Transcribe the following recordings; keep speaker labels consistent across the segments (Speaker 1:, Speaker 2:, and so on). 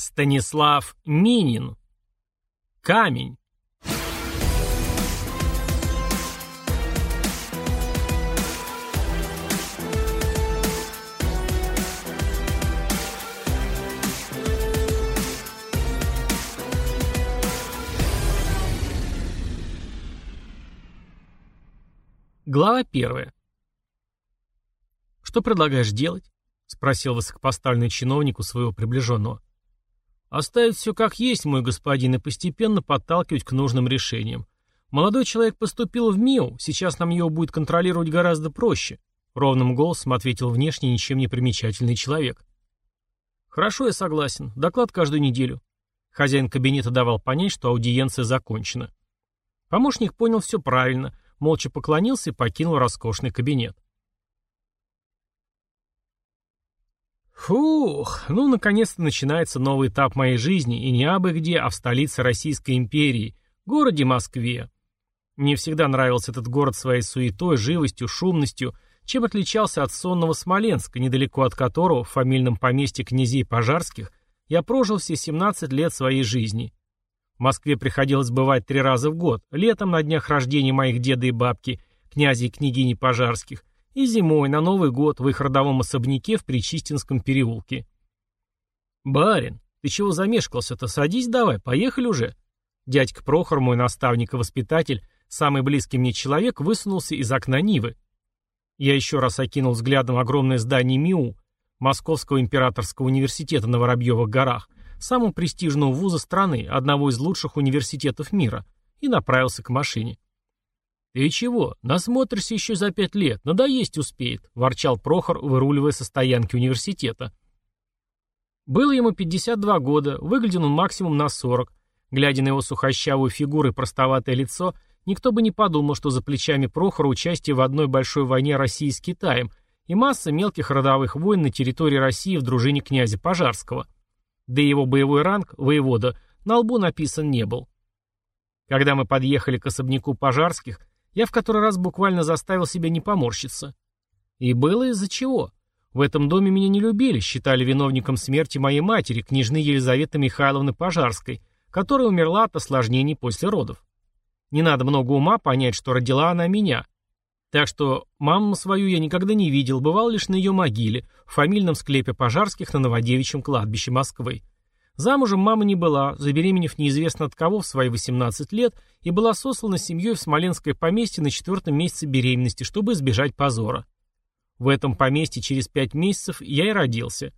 Speaker 1: Станислав Минин. Камень. Глава первая. «Что предлагаешь делать?» — спросил высокопоставленный чиновник у своего приближенного. «Оставить все как есть, мой господин, и постепенно подталкивать к нужным решениям. Молодой человек поступил в МИУ, сейчас нам его будет контролировать гораздо проще», — ровным голосом ответил внешне ничем не примечательный человек. «Хорошо, я согласен. Доклад каждую неделю». Хозяин кабинета давал понять, что аудиенция закончена. Помощник понял все правильно — молча поклонился и покинул роскошный кабинет. Фух, ну наконец-то начинается новый этап моей жизни, и не абы где, а в столице Российской империи, городе Москве. Мне всегда нравился этот город своей суетой, живостью, шумностью, чем отличался от сонного Смоленска, недалеко от которого, в фамильном поместье князей Пожарских, я прожил все 17 лет своей жизни. В Москве приходилось бывать три раза в год, летом на днях рождения моих деда и бабки, князя и княгини Пожарских, и зимой на Новый год в их родовом особняке в Причистинском переулке. «Барин, ты чего замешкался-то? Садись давай, поехали уже». Дядька Прохор, мой наставник и воспитатель, самый близкий мне человек, высунулся из окна Нивы. Я еще раз окинул взглядом огромное здание МИУ, Московского императорского университета на Воробьевых горах, самого престижного вуза страны, одного из лучших университетов мира, и направился к машине. «Ты чего? Насмотришься еще за пять лет, надоесть успеет», – ворчал Прохор, выруливая со стоянки университета. Было ему 52 года, выглядел он максимум на 40. Глядя на его сухощавую фигуру и простоватое лицо, никто бы не подумал, что за плечами Прохора участие в одной большой войне России с Китаем и масса мелких родовых войн на территории России в дружине князя Пожарского – да и его боевой ранг, воевода, на лбу написан не был. Когда мы подъехали к особняку пожарских, я в который раз буквально заставил себя не поморщиться. И было из-за чего. В этом доме меня не любили, считали виновником смерти моей матери, княжны Елизаветы Михайловны Пожарской, которая умерла от осложнений после родов. Не надо много ума понять, что родила она меня. Так что маму свою я никогда не видел, бывал лишь на ее могиле, в фамильном склепе пожарских на Новодевичьем кладбище Москвы. Замужем мама не была, забеременев неизвестно от кого в свои 18 лет, и была сослана семьей в Смоленское поместье на четвертом месяце беременности, чтобы избежать позора. В этом поместье через пять месяцев я и родился.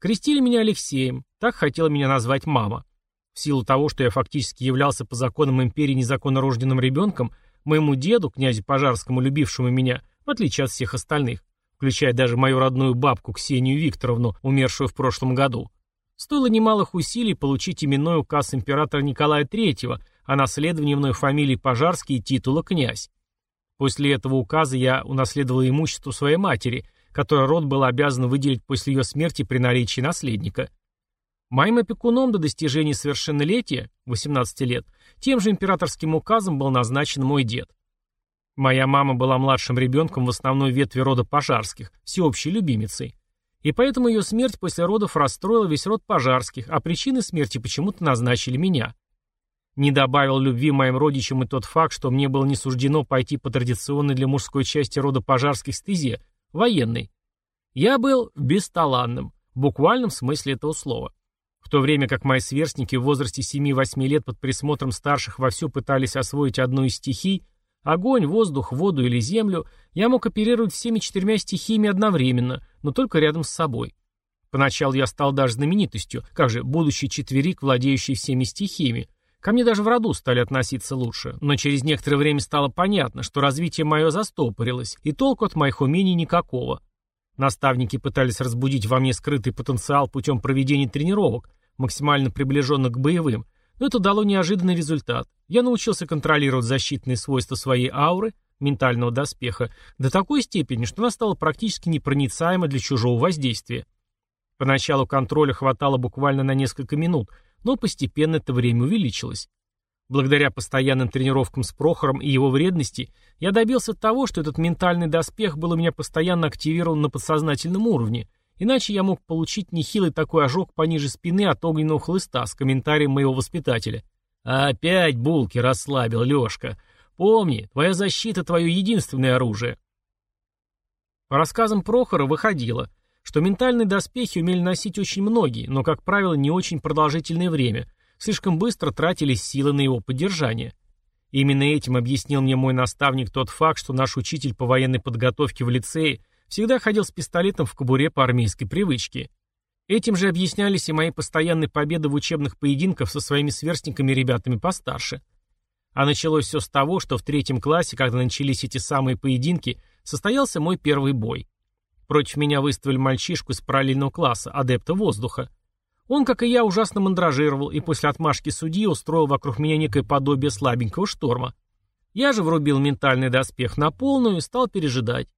Speaker 1: Крестили меня Алексеем, так хотела меня назвать мама. В силу того, что я фактически являлся по законам империи незаконно рожденным ребенком, Моему деду, князю Пожарскому, любившему меня, в отличие от всех остальных, включая даже мою родную бабку Ксению Викторовну, умершую в прошлом году, стоило немалых усилий получить именной указ императора Николая III о наследовании мной фамилии Пожарский и титула князь. После этого указа я унаследовал имущество своей матери, которое род был обязан выделить после ее смерти при наличии наследника – Моим опекуном до достижения совершеннолетия, 18 лет, тем же императорским указом был назначен мой дед. Моя мама была младшим ребенком в основной ветви рода пожарских, всеобщей любимицей. И поэтому ее смерть после родов расстроила весь род пожарских, а причиной смерти почему-то назначили меня. Не добавил любви моим родичам и тот факт, что мне было не суждено пойти по традиционной для мужской части рода пожарских стезе, военной. Я был бесталанным, в буквальном смысле этого слова. В то время как мои сверстники в возрасте 7-8 лет под присмотром старших вовсю пытались освоить одну из стихий, огонь, воздух, воду или землю, я мог оперировать всеми четырьмя стихиями одновременно, но только рядом с собой. Поначалу я стал даже знаменитостью, как же, будущий четверик, владеющий всеми стихиями. Ко мне даже в роду стали относиться лучше, но через некоторое время стало понятно, что развитие мое застопорилось, и толку от моих умений никакого. Наставники пытались разбудить во мне скрытый потенциал путем проведения тренировок, максимально приближенных к боевым, но это дало неожиданный результат. Я научился контролировать защитные свойства своей ауры, ментального доспеха, до такой степени, что она стала практически непроницаема для чужого воздействия. Поначалу контроля хватало буквально на несколько минут, но постепенно это время увеличилось. Благодаря постоянным тренировкам с Прохором и его вредности, я добился того, что этот ментальный доспех был у меня постоянно активирован на подсознательном уровне, Иначе я мог получить нехилый такой ожог пониже спины от огненного хлыста с комментарием моего воспитателя. «Опять булки расслабил, Лешка. Помни, твоя защита — твое единственное оружие». По рассказам Прохора выходило, что ментальные доспехи умели носить очень многие, но, как правило, не очень продолжительное время, слишком быстро тратились силы на его поддержание. Именно этим объяснил мне мой наставник тот факт, что наш учитель по военной подготовке в лицее всегда ходил с пистолетом в кобуре по армейской привычке. Этим же объяснялись и мои постоянные победы в учебных поединках со своими сверстниками и ребятами постарше. А началось все с того, что в третьем классе, когда начались эти самые поединки, состоялся мой первый бой. Против меня выставили мальчишку из параллельного класса, адепта воздуха. Он, как и я, ужасно мандражировал и после отмашки судьи устроил вокруг меня некое подобие слабенького шторма. Я же врубил ментальный доспех на полную и стал пережидать.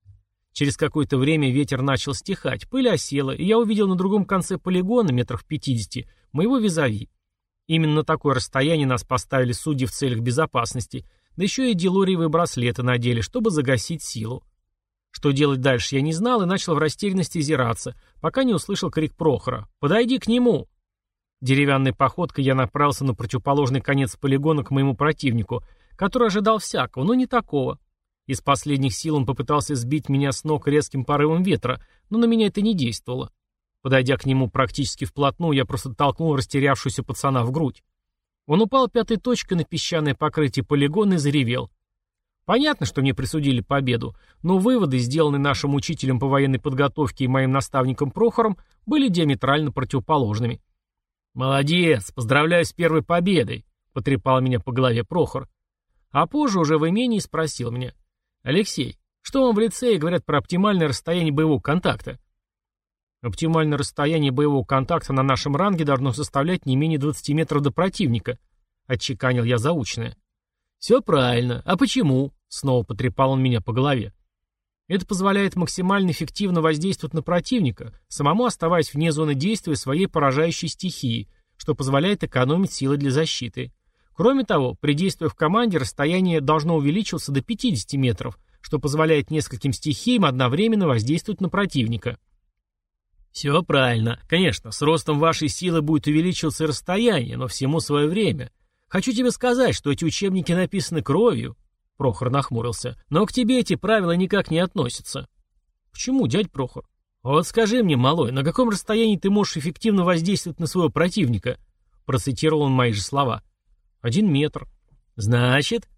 Speaker 1: Через какое-то время ветер начал стихать, пыль осела, и я увидел на другом конце полигона, метров в 50, моего визави. Именно такое расстояние нас поставили судьи в целях безопасности, да еще и делориевые браслеты надели, чтобы загасить силу. Что делать дальше я не знал и начал в растерянности зираться, пока не услышал крик Прохора «Подойди к нему!». Деревянной походкой я направился на противоположный конец полигона к моему противнику, который ожидал всякого, но не такого. Из последних сил он попытался сбить меня с ног резким порывом ветра, но на меня это не действовало. Подойдя к нему практически вплотную, я просто толкнул растерявшуюся пацана в грудь. Он упал пятой точкой на песчаное покрытие полигона и заревел. Понятно, что мне присудили победу, но выводы, сделанные нашим учителем по военной подготовке и моим наставником Прохором, были диаметрально противоположными. «Молодец! Поздравляю с первой победой!» — потрепал меня по голове Прохор. А позже уже в имении спросил меня — Алексей, что вам в лицее говорят про оптимальное расстояние боевого контакта? Оптимальное расстояние боевого контакта на нашем ранге должно составлять не менее 20 метров до противника, отчеканил я заучное. Все правильно. А почему? Снова потрепал он меня по голове. Это позволяет максимально эффективно воздействовать на противника, самому оставаясь вне зоны действия своей поражающей стихии, что позволяет экономить силы для защиты. Кроме того, при действии в команде расстояние должно увеличиваться до 50 метров, что позволяет нескольким стихиям одновременно воздействовать на противника. Все правильно. Конечно, с ростом вашей силы будет увеличиваться расстояние, но всему свое время. Хочу тебе сказать, что эти учебники написаны кровью. Прохор нахмурился. Но к тебе эти правила никак не относятся. Почему, дядь Прохор? Вот скажи мне, малой, на каком расстоянии ты можешь эффективно воздействовать на своего противника? Процитировал он мои же слова. Один метр. Значит?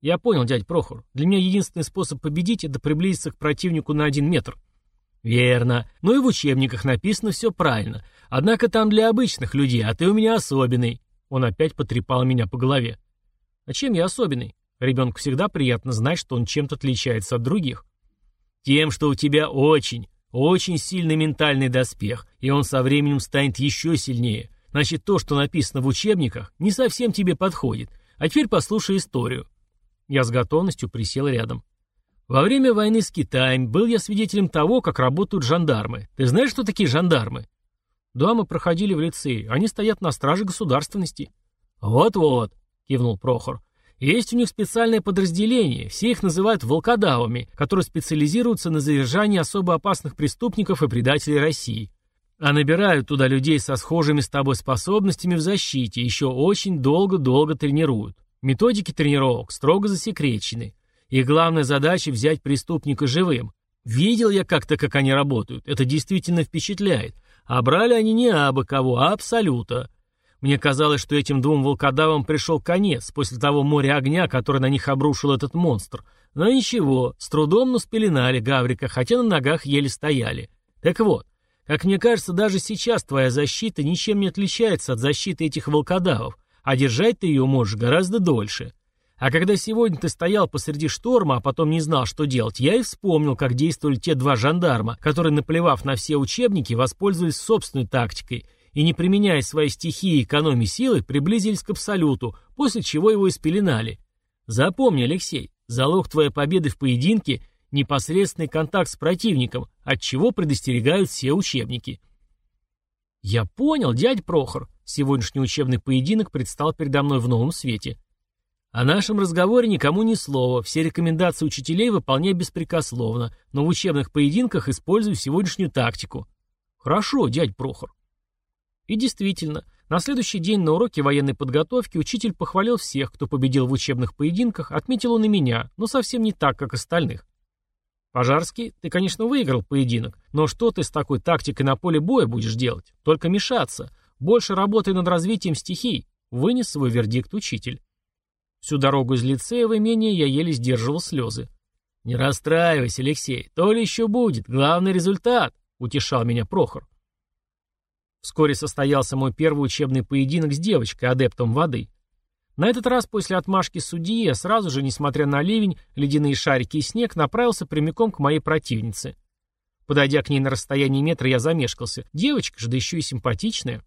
Speaker 1: Я понял, дядь Прохор. Для меня единственный способ победить — это приблизиться к противнику на один метр. Верно. Ну и в учебниках написано все правильно. Однако там для обычных людей, а ты у меня особенный. Он опять потрепал меня по голове. А чем я особенный? Ребенку всегда приятно знать, что он чем-то отличается от других. Тем, что у тебя очень, очень сильный ментальный доспех, и он со временем станет еще сильнее. Значит, то, что написано в учебниках, не совсем тебе подходит. А теперь послушай историю. Я с готовностью присел рядом. Во время войны с Китаем был я свидетелем того, как работают жандармы. Ты знаешь, что такие жандармы? Да, мы проходили в лицее. Они стоят на страже государственности. Вот-вот, кивнул Прохор. Есть у них специальное подразделение, все их называют волкодавами, которые специализируются на задержании особо опасных преступников и предателей России. А набирают туда людей со схожими с тобой способностями в защите, еще очень долго-долго тренируют. Методики тренировок строго засекречены. И главная задача взять преступника живым. Видел я как-то, как они работают. Это действительно впечатляет. А брали они не абы кого, а абсолюта. Мне казалось, что этим двум волкодавам пришел конец после того моря огня, который на них обрушил этот монстр. Но ничего, с трудом, но спеленали Гаврика, хотя на ногах еле стояли. Так вот, как мне кажется, даже сейчас твоя защита ничем не отличается от защиты этих волкодавов, а держать ты ее можешь гораздо дольше. А когда сегодня ты стоял посреди шторма, а потом не знал, что делать, я и вспомнил, как действовали те два жандарма, которые, наплевав на все учебники, воспользовались собственной тактикой и, не применяя свои стихии и экономии силы, приблизились к абсолюту, после чего его испеленали. Запомни, Алексей, залог твоей победы в поединке – непосредственный контакт с противником, от чего предостерегают все учебники. Я понял, дядь Прохор. Сегодняшний учебный поединок предстал передо мной в новом свете. О нашем разговоре никому ни слова, все рекомендации учителей выполняй беспрекословно, но в учебных поединках используй сегодняшнюю тактику. Хорошо, дядь Прохор. И действительно, на следующий день на уроке военной подготовки учитель похвалил всех, кто победил в учебных поединках, отметил он и меня, но совсем не так, как остальных. Пожарский, ты, конечно, выиграл поединок, но что ты с такой тактикой на поле боя будешь делать? Только мешаться. Больше работай над развитием стихий, вынес свой вердикт учитель. Всю дорогу из лицея в имение я еле сдерживал слезы. «Не расстраивайся, Алексей, то ли еще будет, главный результат», — утешал меня Прохор. Вскоре состоялся мой первый учебный поединок с девочкой, адептом воды. На этот раз после отмашки судьи я сразу же, несмотря на ливень, ледяные шарики и снег, направился прямиком к моей противнице. Подойдя к ней на расстоянии метра, я замешкался. Девочка же, да еще и симпатичная.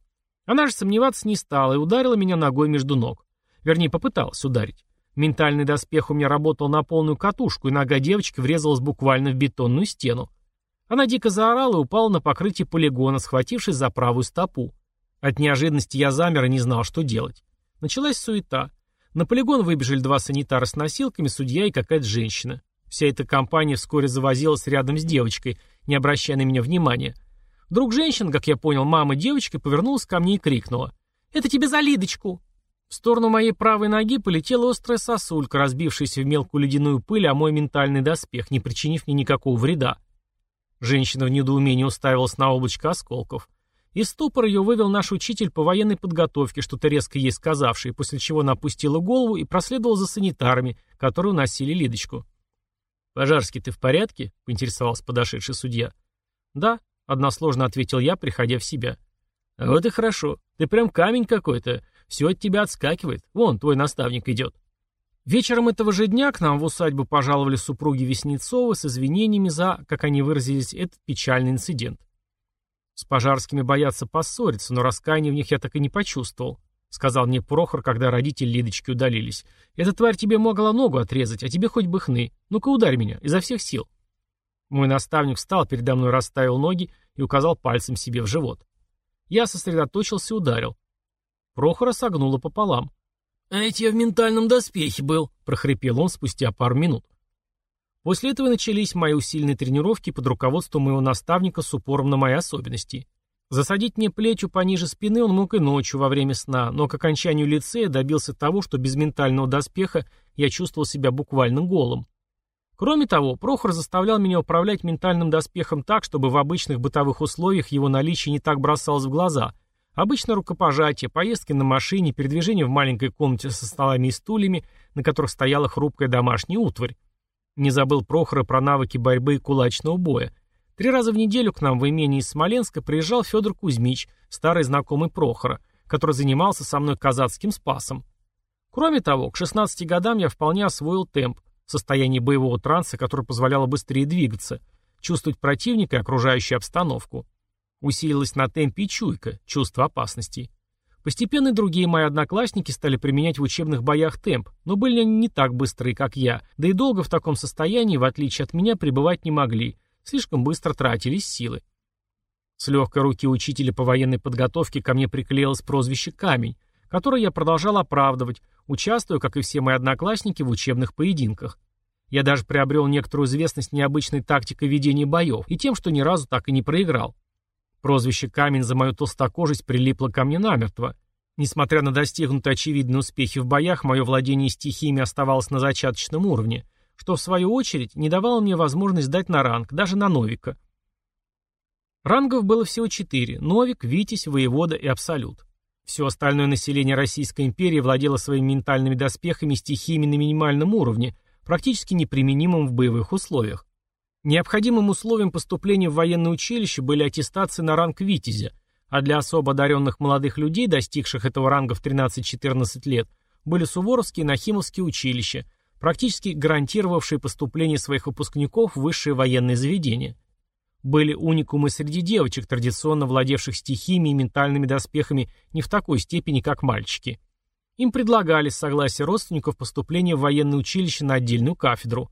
Speaker 1: Она же сомневаться не стала и ударила меня ногой между ног. Вернее, попыталась ударить. Ментальный доспех у меня работал на полную катушку, и нога девочки врезалась буквально в бетонную стену. Она дико заорала и упала на покрытие полигона, схватившись за правую стопу. От неожиданности я замер и не знал, что делать. Началась суета. На полигон выбежали два санитара с носилками, судья и какая-то женщина. Вся эта компания вскоре завозилась рядом с девочкой, не обращая на меня внимания. Вдруг женщина, как я понял, мама девочки, повернулась ко мне и крикнула. «Это тебе за Лидочку!» В сторону моей правой ноги полетела острая сосулька, разбившаяся в мелкую ледяную пыль, а мой ментальный доспех, не причинив мне никакого вреда. Женщина в недоумении уставилась на облачко осколков. Из ступора ее вывел наш учитель по военной подготовке, что-то резко ей сказавший, после чего она опустила голову и проследовала за санитарами, которые уносили Лидочку. «Пожарский, ты в порядке?» — поинтересовался подошедший судья. «Да», — односложно ответил я, приходя в себя. «Вот и хорошо. Ты прям камень какой-то. Все от тебя отскакивает. Вон, твой наставник идет». Вечером этого же дня к нам в усадьбу пожаловали супруги Веснецовы с извинениями за, как они выразились, этот печальный инцидент. С пожарскими боятся поссориться, но раскаяния в них я так и не почувствовал. Сказал мне Прохор, когда родители Лидочки удалились. Эта тварь тебе могла ногу отрезать, а тебе хоть бы хны. Ну-ка ударь меня, изо всех сил. Мой наставник встал передо мной, расставил ноги и указал пальцем себе в живот. Я сосредоточился и ударил. Прохора согнуло пополам. «А я в ментальном доспехе был», — прохрипел он спустя пару минут. После этого начались мои усиленные тренировки под руководством моего наставника с упором на мои особенности. Засадить мне плечу пониже спины он мог и ночью во время сна, но к окончанию лицея добился того, что без ментального доспеха я чувствовал себя буквально голым. Кроме того, Прохор заставлял меня управлять ментальным доспехом так, чтобы в обычных бытовых условиях его наличие не так бросалось в глаза. Обычно рукопожатие, поездки на машине, передвижение в маленькой комнате со столами и стульями, на которых стояла хрупкая домашняя утварь. Не забыл Прохора про навыки борьбы и кулачного боя. Три раза в неделю к нам в имении из Смоленска приезжал Федор Кузьмич, старый знакомый Прохора, который занимался со мной казацким спасом. Кроме того, к 16 годам я вполне освоил темп, состояние боевого транса, которое позволяло быстрее двигаться, чувствовать противника и окружающую обстановку. Усилилась на темпе и чуйка, чувство опасности. Постепенно другие мои одноклассники стали применять в учебных боях темп, но были они не так быстрые, как я, да и долго в таком состоянии, в отличие от меня, пребывать не могли, слишком быстро тратились силы. С легкой руки учителя по военной подготовке ко мне приклеилось прозвище «Камень», которое я продолжал оправдывать, участвуя, как и все мои одноклассники, в учебных поединках. Я даже приобрел некоторую известность необычной тактикой ведения боев и тем, что ни разу так и не проиграл. Прозвище «Камень» за мою толстокожесть прилипло ко мне намертво. Несмотря на достигнутые очевидные успехи в боях, мое владение стихиями оставалось на зачаточном уровне, что, в свою очередь, не давало мне возможность дать на ранг, даже на Новика. Рангов было всего четыре – Новик, Витязь, Воевода и Абсолют. Все остальное население Российской империи владело своими ментальными доспехами и стихиями на минимальном уровне, практически неприменимым в боевых условиях. Необходимым условием поступления в военное училище были аттестации на ранг Витязя, а для особо одаренных молодых людей, достигших этого ранга в 13-14 лет, были Суворовские и Нахимовские училища, практически гарантировавшие поступление своих выпускников в высшие военные заведения. Были уникумы среди девочек, традиционно владевших стихиями и ментальными доспехами не в такой степени, как мальчики. Им предлагали с согласия родственников поступление в военное училище на отдельную кафедру.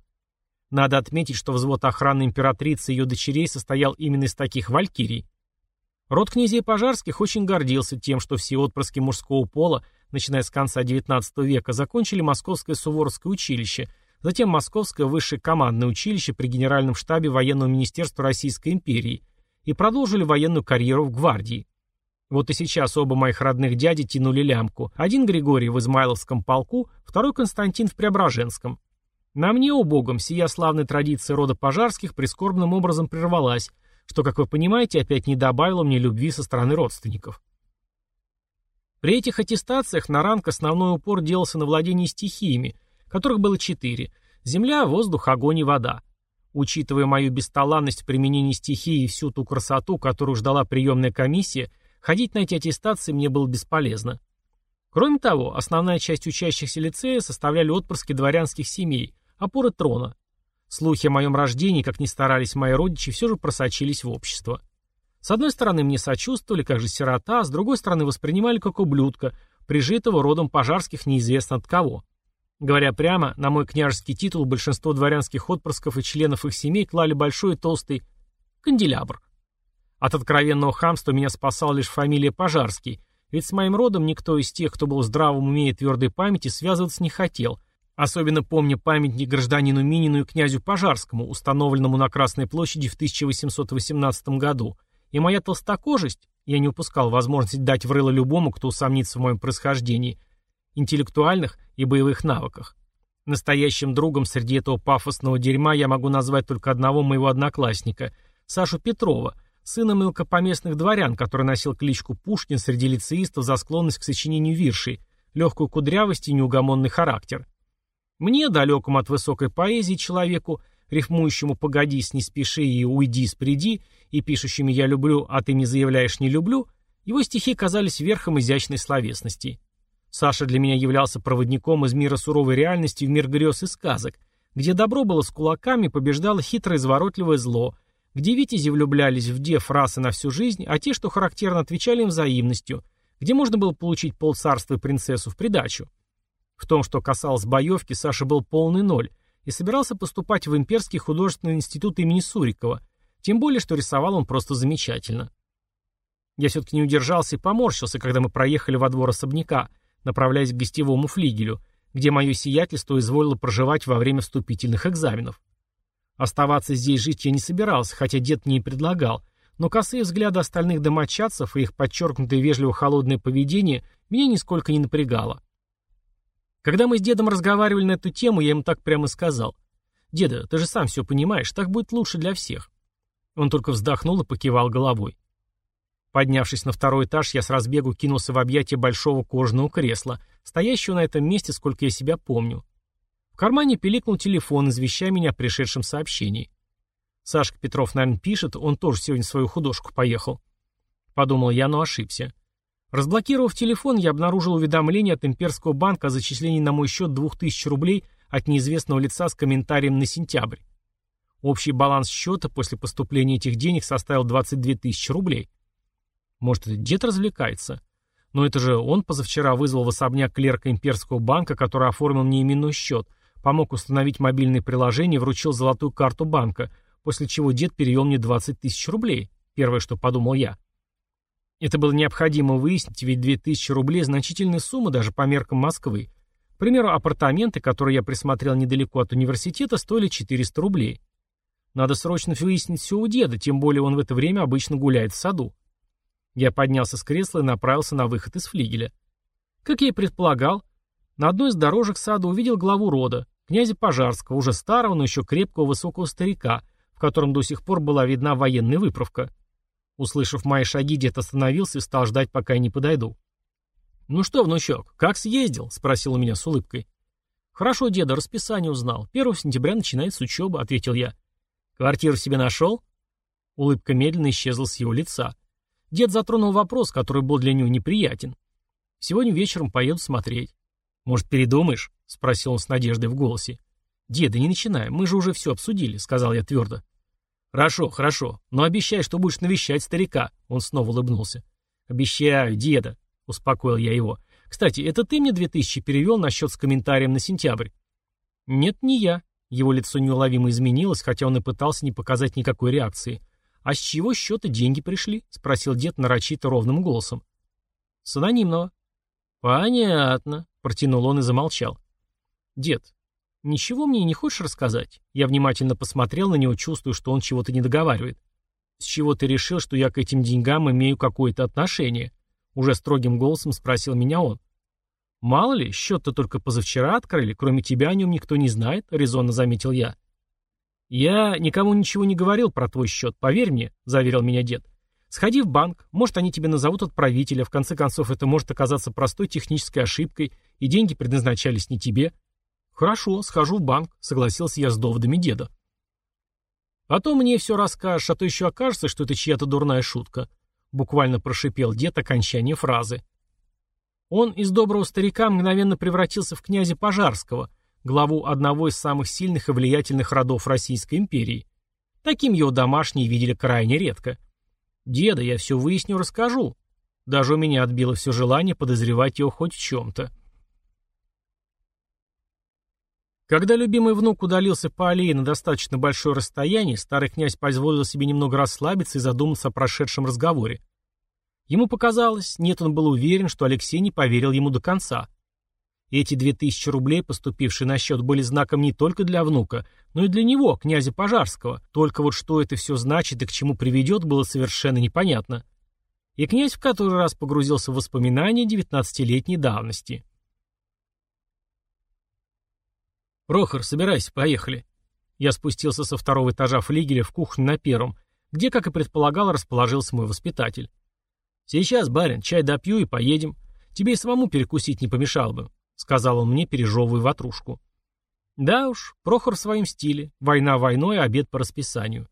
Speaker 1: Надо отметить, что взвод охраны императрицы и ее дочерей состоял именно из таких валькирий. Род князей Пожарских очень гордился тем, что все отпрыски мужского пола, начиная с конца XIX века, закончили Московское Суворовское училище, затем Московское высшее командное училище при Генеральном штабе Военного министерства Российской империи и продолжили военную карьеру в гвардии. Вот и сейчас оба моих родных дяди тянули лямку. Один Григорий в Измайловском полку, второй Константин в Преображенском. На мне, убогом, сия славная традиция рода пожарских прискорбным образом прервалась, что, как вы понимаете, опять не добавило мне любви со стороны родственников. При этих аттестациях на ранг основной упор делался на владении стихиями, которых было четыре – земля, воздух, огонь и вода. Учитывая мою бесталанность в применении стихии и всю ту красоту, которую ждала приемная комиссия, ходить на эти аттестации мне было бесполезно. Кроме того, основная часть учащихся лицея составляли отпрыски дворянских семей, опоры трона. Слухи о моем рождении, как ни старались мои родичи, все же просочились в общество. С одной стороны, мне сочувствовали, как же сирота, а с другой стороны, воспринимали как ублюдка, прижитого родом пожарских неизвестно от кого. Говоря прямо, на мой княжеский титул большинство дворянских отпрысков и членов их семей клали большой и толстый канделябр. От откровенного хамства меня спасала лишь фамилия Пожарский, ведь с моим родом никто из тех, кто был здравым уме твердой памяти, связываться не хотел, особенно помня памятник гражданину Минину и князю Пожарскому, установленному на Красной площади в 1818 году, и моя толстокожесть, я не упускал возможности дать врыло любому, кто усомнится в моем происхождении, интеллектуальных и боевых навыках. Настоящим другом среди этого пафосного дерьма я могу назвать только одного моего одноклассника, Сашу Петрова, сына мелкопоместных дворян, который носил кличку Пушкин среди лицеистов за склонность к сочинению виршей, легкую кудрявость и неугомонный характер. Мне, далекому от высокой поэзии человеку, рифмующему «погоди, не спеши» и «уйди, спреди», и пишущими «я люблю, а ты не заявляешь «не люблю», его стихи казались верхом изящной словесности. Саша для меня являлся проводником из мира суровой реальности в мир грез и сказок, где добро было с кулаками, побеждало хитрое изворотливое зло, где витязи влюблялись в дев расы на всю жизнь, а те, что характерно, отвечали им взаимностью, где можно было получить полцарства и принцессу в придачу. В том, что касалось боевки, Саша был полный ноль и собирался поступать в Имперский художественный институт имени Сурикова, тем более, что рисовал он просто замечательно. Я все-таки не удержался и поморщился, когда мы проехали во двор особняка, направляясь к гостевому флигелю, где мое сиятельство изволило проживать во время вступительных экзаменов. Оставаться здесь жить я не собирался, хотя дед мне и предлагал, но косые взгляды остальных домочадцев и их подчеркнутое вежливо холодное поведение меня нисколько не напрягало. Когда мы с дедом разговаривали на эту тему, я ему так прямо сказал. «Деда, ты же сам все понимаешь, так будет лучше для всех». Он только вздохнул и покивал головой. Поднявшись на второй этаж, я с разбегу кинулся в объятия большого кожаного кресла, стоящего на этом месте, сколько я себя помню. В кармане пиликнул телефон, извещая меня о пришедшем сообщении. Сашка Петров, наверное, пишет, он тоже сегодня свою художку поехал. Подумал я, но ошибся. Разблокировав телефон, я обнаружил уведомление от Имперского банка о зачислении на мой счет 2000 рублей от неизвестного лица с комментарием на сентябрь. Общий баланс счета после поступления этих денег составил 22 тысячи рублей. Может, это дед развлекается? Но это же он позавчера вызвал в особняк клерка имперского банка, который оформил мне именной счет, помог установить мобильное приложение и вручил золотую карту банка, после чего дед перевел мне 20 тысяч рублей. Первое, что подумал я. Это было необходимо выяснить, ведь 2000 рублей – значительная сумма даже по меркам Москвы. К примеру, апартаменты, которые я присмотрел недалеко от университета, стоили 400 рублей. Надо срочно выяснить все у деда, тем более он в это время обычно гуляет в саду. Я поднялся с кресла и направился на выход из флигеля. Как я и предполагал, на одной из дорожек сада увидел главу рода, князя Пожарского, уже старого, но еще крепкого высокого старика, в котором до сих пор была видна военная выправка. Услышав мои шаги, дед остановился и стал ждать, пока я не подойду. «Ну что, внучок, как съездил?» — спросил у меня с улыбкой. «Хорошо, деда, расписание узнал. 1 сентября начинается учеба», — ответил я. «Квартиру себе нашел?» Улыбка медленно исчезла с его лица. Дед затронул вопрос, который был для него неприятен. «Сегодня вечером поеду смотреть». «Может, передумаешь?» — спросил он с надеждой в голосе. «Деда, не начинай, мы же уже все обсудили», — сказал я твердо. «Хорошо, хорошо, но обещай, что будешь навещать старика», — он снова улыбнулся. «Обещаю, деда», — успокоил я его. «Кстати, это ты мне две тысячи перевел на счет с комментарием на сентябрь?» «Нет, не я». Его лицо неуловимо изменилось, хотя он и пытался не показать никакой реакции. «А с чего счета деньги пришли?» — спросил дед нарочито ровным голосом. «С анонимного». «Понятно», — протянул он и замолчал. «Дед, ничего мне не хочешь рассказать?» Я внимательно посмотрел на него, чувствуя, что он чего-то не договаривает. С чего ты решил, что я к этим деньгам имею какое-то отношение? Уже строгим голосом спросил меня он. Мало ли, счет-то только позавчера открыли, кроме тебя о нем никто не знает, резонно заметил я. Я никому ничего не говорил про твой счет, поверь мне, заверил меня дед. Сходи в банк, может, они тебе назовут отправителя, в конце концов, это может оказаться простой технической ошибкой, и деньги предназначались не тебе. Хорошо, схожу в банк, согласился я с доводами деда. Потом мне все расскажешь, а то еще окажется, что это чья-то дурная шутка. Буквально прошипел дед окончание фразы. Он из доброго старика мгновенно превратился в князя Пожарского, главу одного из самых сильных и влиятельных родов Российской империи. Таким его домашние видели крайне редко. «Деда, я все выясню, расскажу». Даже у меня отбило все желание подозревать его хоть в чем-то. Когда любимый внук удалился по аллее на достаточно большое расстояние, старый князь позволил себе немного расслабиться и задуматься о прошедшем разговоре. Ему показалось, нет, он был уверен, что Алексей не поверил ему до конца. эти две тысячи рублей, поступившие на счет, были знаком не только для внука, но и для него, князя Пожарского. Только вот что это все значит и к чему приведет, было совершенно непонятно. И князь в который раз погрузился в воспоминания девятнадцатилетней давности. «Прохор, собирайся, поехали». Я спустился со второго этажа флигеля в кухню на первом, где, как и предполагал, расположился мой воспитатель. «Сейчас, барин, чай допью и поедем. Тебе и самому перекусить не помешало бы», — сказал он мне, пережевывая ватрушку. Да уж, Прохор в своем стиле. Война войной, а обед по расписанию.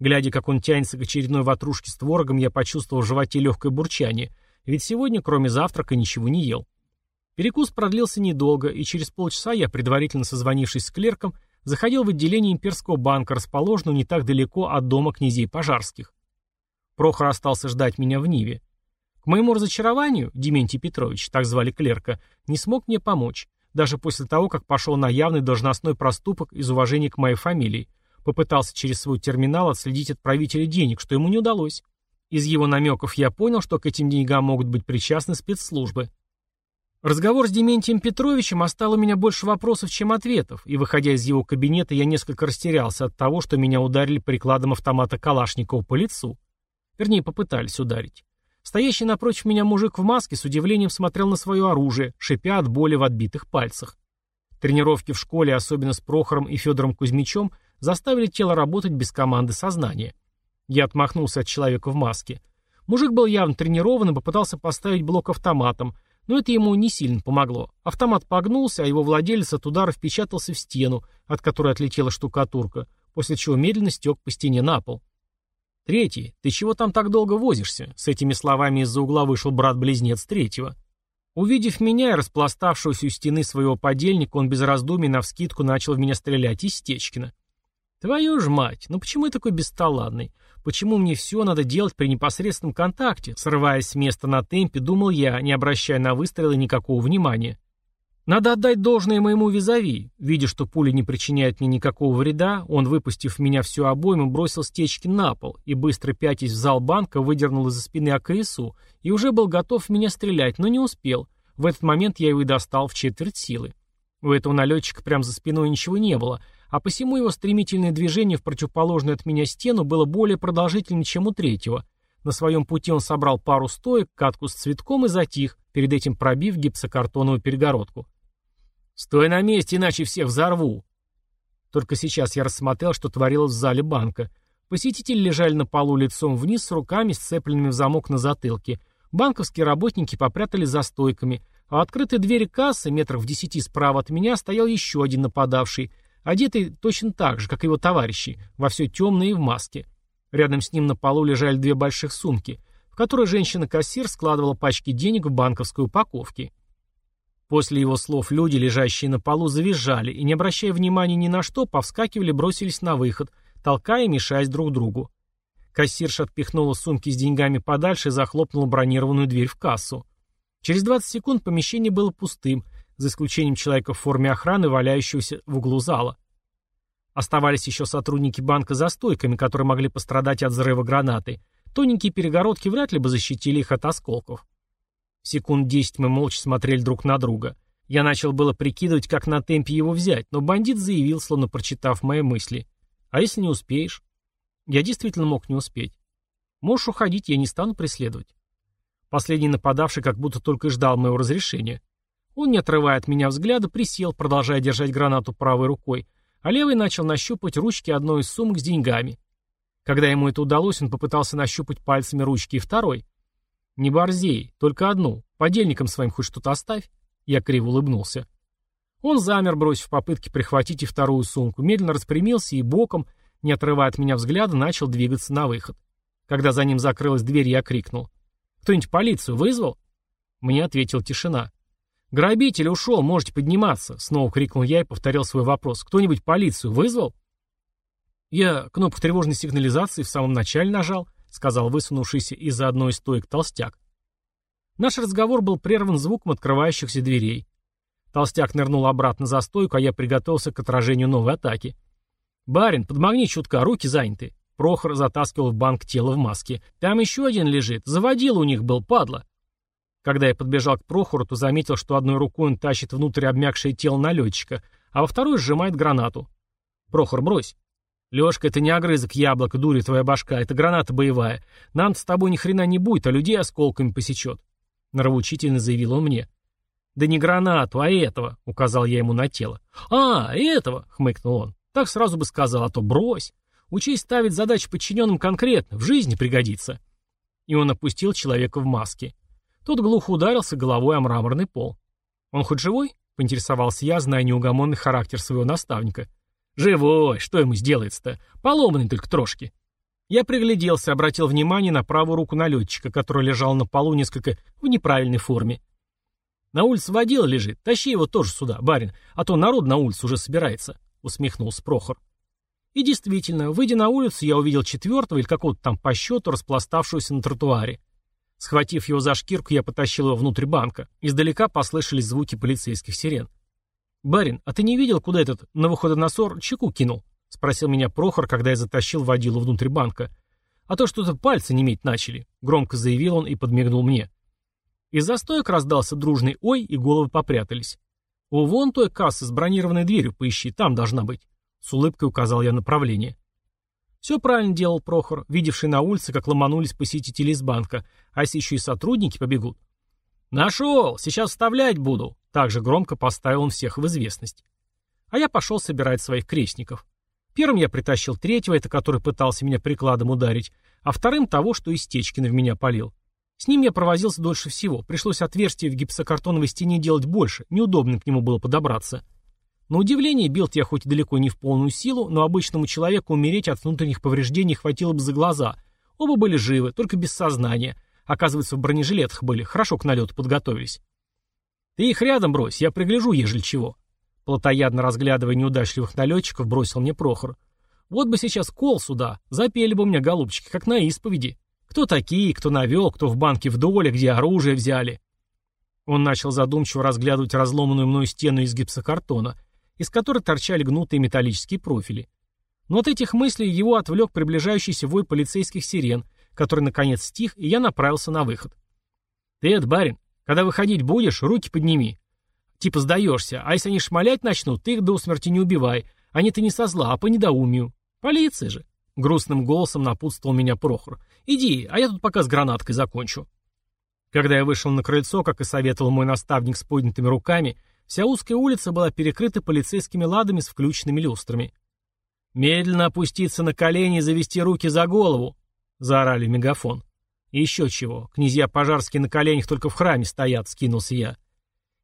Speaker 1: Глядя, как он тянется к очередной ватрушке с творогом, я почувствовал в животе легкое бурчание, ведь сегодня, кроме завтрака, ничего не ел. Перекус продлился недолго, и через полчаса я, предварительно созвонившись с клерком, заходил в отделение имперского банка, расположенного не так далеко от дома князей Пожарских. Прохор остался ждать меня в Ниве. К моему разочарованию, Дементий Петрович, так звали клерка, не смог мне помочь, даже после того, как пошел на явный должностной проступок из уважения к моей фамилии, попытался через свой терминал отследить отправителя денег, что ему не удалось. Из его намеков я понял, что к этим деньгам могут быть причастны спецслужбы. Разговор с Дементием Петровичем оставил у меня больше вопросов, чем ответов, и, выходя из его кабинета, я несколько растерялся от того, что меня ударили прикладом автомата Калашникова по лицу. Вернее, попытались ударить. Стоящий напротив меня мужик в маске с удивлением смотрел на свое оружие, шипя от боли в отбитых пальцах. Тренировки в школе, особенно с Прохором и Федором Кузьмичем, заставили тело работать без команды сознания. Я отмахнулся от человека в маске. Мужик был явно тренирован и попытался поставить блок автоматом, но это ему не сильно помогло. Автомат погнулся, а его владелец от удара впечатался в стену, от которой отлетела штукатурка, после чего медленно стек по стене на пол. «Третий, ты чего там так долго возишься?» С этими словами из-за угла вышел брат-близнец третьего. Увидев меня и распластавшегося у стены своего подельника, он без раздумий навскидку начал в меня стрелять из Стечкина. «Твою ж мать, ну почему я такой бесталанный? Почему мне все надо делать при непосредственном контакте?» Срываясь с места на темпе, думал я, не обращая на выстрелы никакого внимания. Надо отдать должное моему визави. Видя, что пуля не причиняет мне никакого вреда, он, выпустив меня всю обойму, бросил стечки на пол и, быстро пятясь в зал банка, выдернул из-за спины АКСУ и уже был готов в меня стрелять, но не успел. В этот момент я его и достал в четверть силы. У этого налетчика прямо за спиной ничего не было — а посему его стремительное движение в противоположную от меня стену было более продолжительным, чем у третьего. На своем пути он собрал пару стоек, катку с цветком и затих, перед этим пробив гипсокартоновую перегородку. «Стой на месте, иначе всех взорву!» Только сейчас я рассмотрел, что творилось в зале банка. Посетители лежали на полу лицом вниз с руками, сцепленными в замок на затылке. Банковские работники попрятали за стойками, а открытой двери кассы, метров в десяти справа от меня, стоял еще один нападавший, одетый точно так же, как его товарищи, во все темное и в маске. Рядом с ним на полу лежали две больших сумки, в которые женщина-кассир складывала пачки денег в банковской упаковке. После его слов люди, лежащие на полу, завизжали и, не обращая внимания ни на что, повскакивали, бросились на выход, толкая и мешаясь друг другу. Кассирша отпихнула сумки с деньгами подальше и захлопнула бронированную дверь в кассу. Через 20 секунд помещение было пустым, за исключением человека в форме охраны, валяющегося в углу зала. Оставались еще сотрудники банка за стойками, которые могли пострадать от взрыва гранаты. Тоненькие перегородки вряд ли бы защитили их от осколков. Секунд десять мы молча смотрели друг на друга. Я начал было прикидывать, как на темпе его взять, но бандит заявил, словно прочитав мои мысли. «А если не успеешь?» Я действительно мог не успеть. Можешь уходить, я не стану преследовать. Последний нападавший как будто только ждал моего разрешения. Он, не отрывая от меня взгляда, присел, продолжая держать гранату правой рукой, а левый начал нащупать ручки одной из сумок с деньгами. Когда ему это удалось, он попытался нащупать пальцами ручки и второй. «Не борзей, только одну. Подельникам своим хоть что-то оставь». Я криво улыбнулся. Он замер, бросив попытки прихватить и вторую сумку, медленно распрямился и боком, не отрывая от меня взгляда, начал двигаться на выход. Когда за ним закрылась дверь, я крикнул. «Кто-нибудь полицию вызвал?» Мне ответила тишина. «Грабитель ушел, можете подниматься», — снова крикнул я и повторил свой вопрос. «Кто-нибудь полицию вызвал?» «Я кнопку тревожной сигнализации в самом начале нажал», — сказал высунувшийся из-за одной из стоек толстяк. Наш разговор был прерван звуком открывающихся дверей. Толстяк нырнул обратно за стойку, а я приготовился к отражению новой атаки. «Барин, подмагни чутка, руки заняты». Прохор затаскивал в банк тело в маске. «Там еще один лежит. Заводил у них был, падла». Когда я подбежал к Прохору, то заметил, что одной рукой он тащит внутрь обмякшее тело налетчика, а во второй сжимает гранату. «Прохор, брось». «Лешка, это не огрызок яблока, дури твоя башка, это граната боевая. Нам с тобой ни хрена не будет, а людей осколками посечет». Нравоучительно заявил он мне. «Да не гранату, а этого», — указал я ему на тело. «А, этого», — хмыкнул он. «Так сразу бы сказал, а то брось. Учись ставить задачи подчиненным конкретно, в жизни пригодится». И он опустил человека в маске. Тот глухо ударился головой о мраморный пол. «Он хоть живой?» — поинтересовался я, зная неугомонный характер своего наставника. «Живой! Что ему сделается-то? Поломанный только трошки». Я пригляделся, обратил внимание на правую руку налетчика, который лежал на полу несколько в неправильной форме. «На улице водила лежит. Тащи его тоже сюда, барин, а то народ на улице уже собирается», — усмехнулся Прохор. И действительно, выйдя на улицу, я увидел четвертого или какого-то там по счету, распластавшегося на тротуаре. Схватив его за шкирку, я потащил его внутрь банка. Издалека послышались звуки полицейских сирен. «Барин, а ты не видел, куда этот новоходоносор чеку кинул?» — спросил меня Прохор, когда я затащил водилу внутрь банка. «А то что-то пальцы не иметь начали», — громко заявил он и подмигнул мне. Из-за стоек раздался дружный «ой», и головы попрятались. «О, вон той касса с бронированной дверью поищи, там должна быть», — с улыбкой указал я направление. Все правильно делал Прохор, видевший на улице, как ломанулись посетители из банка, а если еще и сотрудники побегут. «Нашел! Сейчас вставлять буду!» Также громко поставил он всех в известность. А я пошел собирать своих крестников. Первым я притащил третьего, это который пытался меня прикладом ударить, а вторым того, что из Стечкина в меня полил. С ним я провозился дольше всего, пришлось отверстие в гипсокартоновой стене делать больше, неудобно к нему было подобраться. На удивление, бил я хоть и далеко не в полную силу, но обычному человеку умереть от внутренних повреждений хватило бы за глаза. Оба были живы, только без сознания. Оказывается, в бронежилетах были, хорошо к налету подготовились. «Ты их рядом брось, я пригляжу, ежели чего». Платоядно разглядывая неудачливых налетчиков, бросил мне Прохор. «Вот бы сейчас кол сюда, запели бы мне, голубчики, как на исповеди. Кто такие, кто навел, кто в банке в доле, где оружие взяли». Он начал задумчиво разглядывать разломанную мной стену из гипсокартона — из которой торчали гнутые металлические профили. Но от этих мыслей его отвлек приближающийся вой полицейских сирен, который наконец стих, и я направился на выход. «Ты, Эд, барин, когда выходить будешь, руки подними. Типа сдаешься, а если они шмалять начнут, ты их до смерти не убивай. Они-то не со зла, а по недоумию. Полиция же!» Грустным голосом напутствовал меня Прохор. «Иди, а я тут пока с гранаткой закончу». Когда я вышел на крыльцо, как и советовал мой наставник с поднятыми руками, Вся узкая улица была перекрыта полицейскими ладами с включенными люстрами. «Медленно опуститься на колени и завести руки за голову!» — заорали мегафон. «И еще чего, князья Пожарские на коленях только в храме стоят», — скинулся я.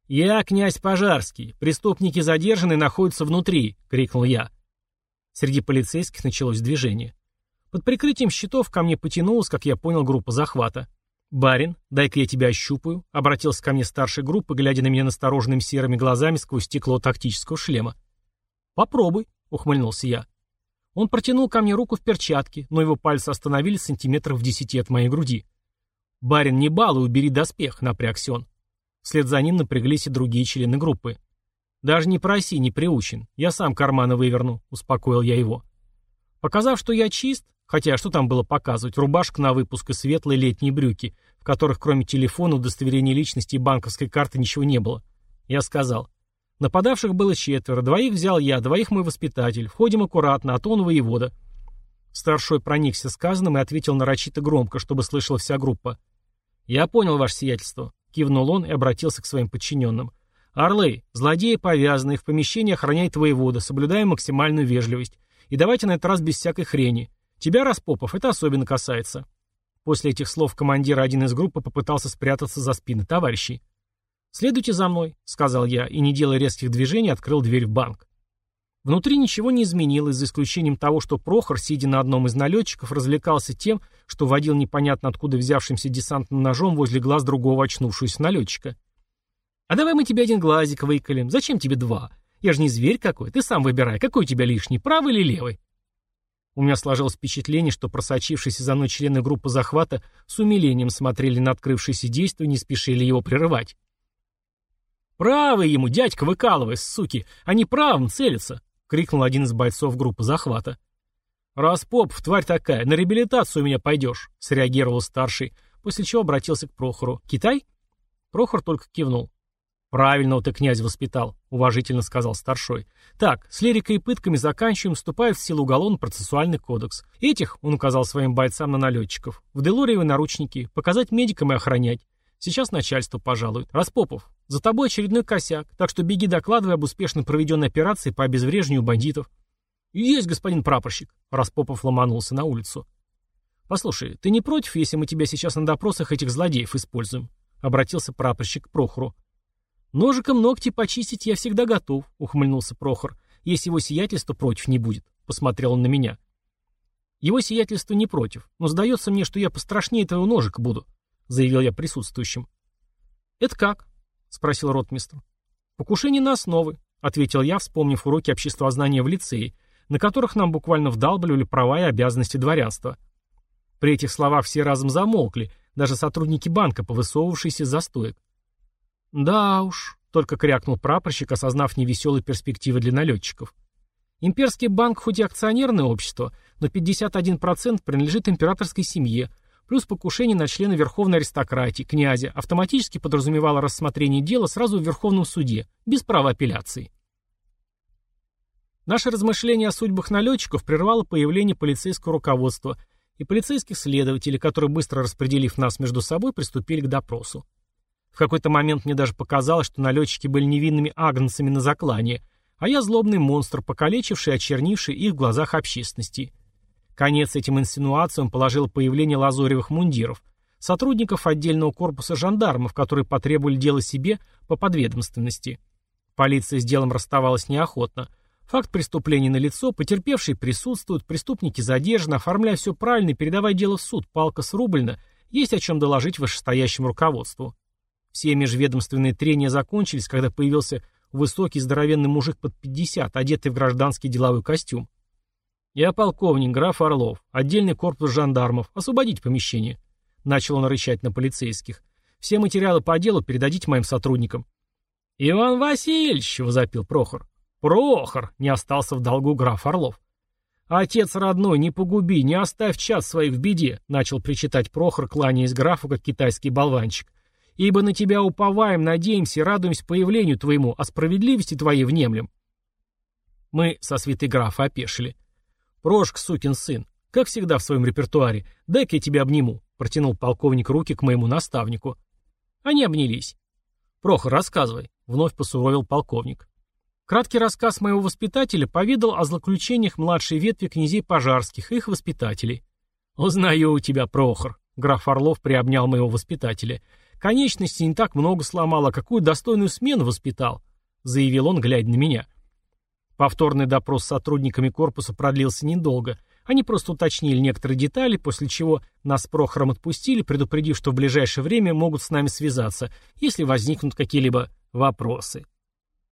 Speaker 1: «Я князь Пожарский. Преступники задержаны находятся внутри», — крикнул я. Среди полицейских началось движение. Под прикрытием щитов ко мне потянулась, как я понял, группа захвата. «Барин, дай-ка я тебя ощупаю», — обратился ко мне старший группы, глядя на меня настороженными серыми глазами сквозь стекло тактического шлема. «Попробуй», — ухмыльнулся я. Он протянул ко мне руку в перчатке, но его пальцы остановились сантиметров в десяти от моей груди. «Барин, не балуй, убери доспех», — напрягся он. Вслед за ним напряглись и другие члены группы. «Даже не проси, не приучен. Я сам карманы выверну», — успокоил я его. Показав, что я чист, Хотя, что там было показывать? Рубашка на выпуск и светлые летние брюки, в которых кроме телефона, удостоверения личности и банковской карты ничего не было. Я сказал. Нападавших было четверо, двоих взял я, двоих мой воспитатель. Входим аккуратно, а то он воевода. Старшой проникся сказанным и ответил нарочито громко, чтобы слышала вся группа. «Я понял ваше сиятельство», — кивнул он и обратился к своим подчиненным. «Орлы, злодеи повязаны, в помещении охраняет воевода, соблюдая максимальную вежливость. И давайте на этот раз без всякой хрени. Тебя, Распопов, это особенно касается». После этих слов командира один из группы попытался спрятаться за спины товарищей. «Следуйте за мной», — сказал я, и, не делая резких движений, открыл дверь в банк. Внутри ничего не изменилось, за исключением того, что Прохор, сидя на одном из налетчиков, развлекался тем, что водил непонятно откуда взявшимся десантным ножом возле глаз другого очнувшегося налетчика. А давай мы тебе один глазик выколем. Зачем тебе два? Я же не зверь какой. Ты сам выбирай, какой у тебя лишний, правый или левый. У меня сложилось впечатление, что просочившиеся за мной члены группы захвата с умилением смотрели на открывшееся действие и не спешили его прерывать. «Правый ему, дядька, выкалывай, суки! Они правым целятся!» — крикнул один из бойцов группы захвата. «Распоп, тварь такая, на реабилитацию у меня пойдешь», — среагировал старший, после чего обратился к Прохору. «Китай?» Прохор только кивнул. «Правильного ты князь воспитал», — уважительно сказал старшой. «Так, с лирикой и пытками заканчиваем, вступает в силу уголовно-процессуальный кодекс. Этих, — он указал своим бойцам на налетчиков, — в Делориевы наручники, показать медикам и охранять. Сейчас начальство пожалует. Распопов, за тобой очередной косяк, так что беги докладывай об успешно проведенной операции по обезвреживанию бандитов». «Есть, господин прапорщик», — Распопов ломанулся на улицу. «Послушай, ты не против, если мы тебя сейчас на допросах этих злодеев используем?» — обратился прапорщик к Прохору. «Ножиком ногти почистить я всегда готов», — ухмыльнулся Прохор. «Если его сиятельство против не будет», — посмотрел он на меня. «Его сиятельство не против, но сдается мне, что я пострашнее твоего ножика буду», — заявил я присутствующим. «Это как?» — спросил ротмистр. «Покушение на основы», — ответил я, вспомнив уроки обществознания в лицее, на которых нам буквально вдалбливали права и обязанности дворянства. При этих словах все разом замолкли, даже сотрудники банка, повысовывавшиеся за стоек. «Да уж», — только крякнул прапорщик, осознав невеселые перспективы для налетчиков. «Имперский банк хоть и акционерное общество, но 51% принадлежит императорской семье, плюс покушение на члена верховной аристократии, князя, автоматически подразумевало рассмотрение дела сразу в Верховном суде, без права апелляции». Наше размышление о судьбах налетчиков прервало появление полицейского руководства и полицейских следователей, которые, быстро распределив нас между собой, приступили к допросу. В какой-то момент мне даже показалось, что налетчики были невинными агнцами на заклане, а я злобный монстр, покалечивший и очернивший их в глазах общественности. Конец этим инсинуациям положило появление лазоревых мундиров, сотрудников отдельного корпуса жандармов, которые потребовали дело себе по подведомственности. Полиция с делом расставалась неохотно. Факт преступления налицо, потерпевшие присутствуют, преступники задержаны, оформляя все правильно и передавая дело в суд, палка срублена, есть о чем доложить вышестоящему руководству. Все межведомственные трения закончились, когда появился высокий здоровенный мужик под 50, одетый в гражданский деловой костюм. «Я полковник, граф Орлов, отдельный корпус жандармов. Освободить помещение». Начал он рычать на полицейских. «Все материалы по делу передадите моим сотрудникам». «Иван Васильевич!» — возопил Прохор. «Прохор!» — не остался в долгу граф Орлов. «Отец родной, не погуби, не оставь час своих в беде!» — начал причитать Прохор, кланяясь графу, как китайский болванчик. Ибо на тебя уповаем, надеемся и радуемся появлению твоему, а справедливости твоей внемлем. Мы со святой графа опешили. Прошка, сукин сын, как всегда в своем репертуаре, дай-ка я тебя обниму, протянул полковник руки к моему наставнику. Они обнялись. Прохор, рассказывай, вновь посуровил полковник. Краткий рассказ моего воспитателя поведал о злоключениях младшей ветви князей пожарских и их воспитателей. «Узнаю у тебя, Прохор», — граф Орлов приобнял моего воспитателя. Конечности не так много сломал, а какую достойную смену воспитал», — заявил он, глядя на меня. Повторный допрос с сотрудниками корпуса продлился недолго. Они просто уточнили некоторые детали, после чего нас с Прохором отпустили, предупредив, что в ближайшее время могут с нами связаться, если возникнут какие-либо вопросы.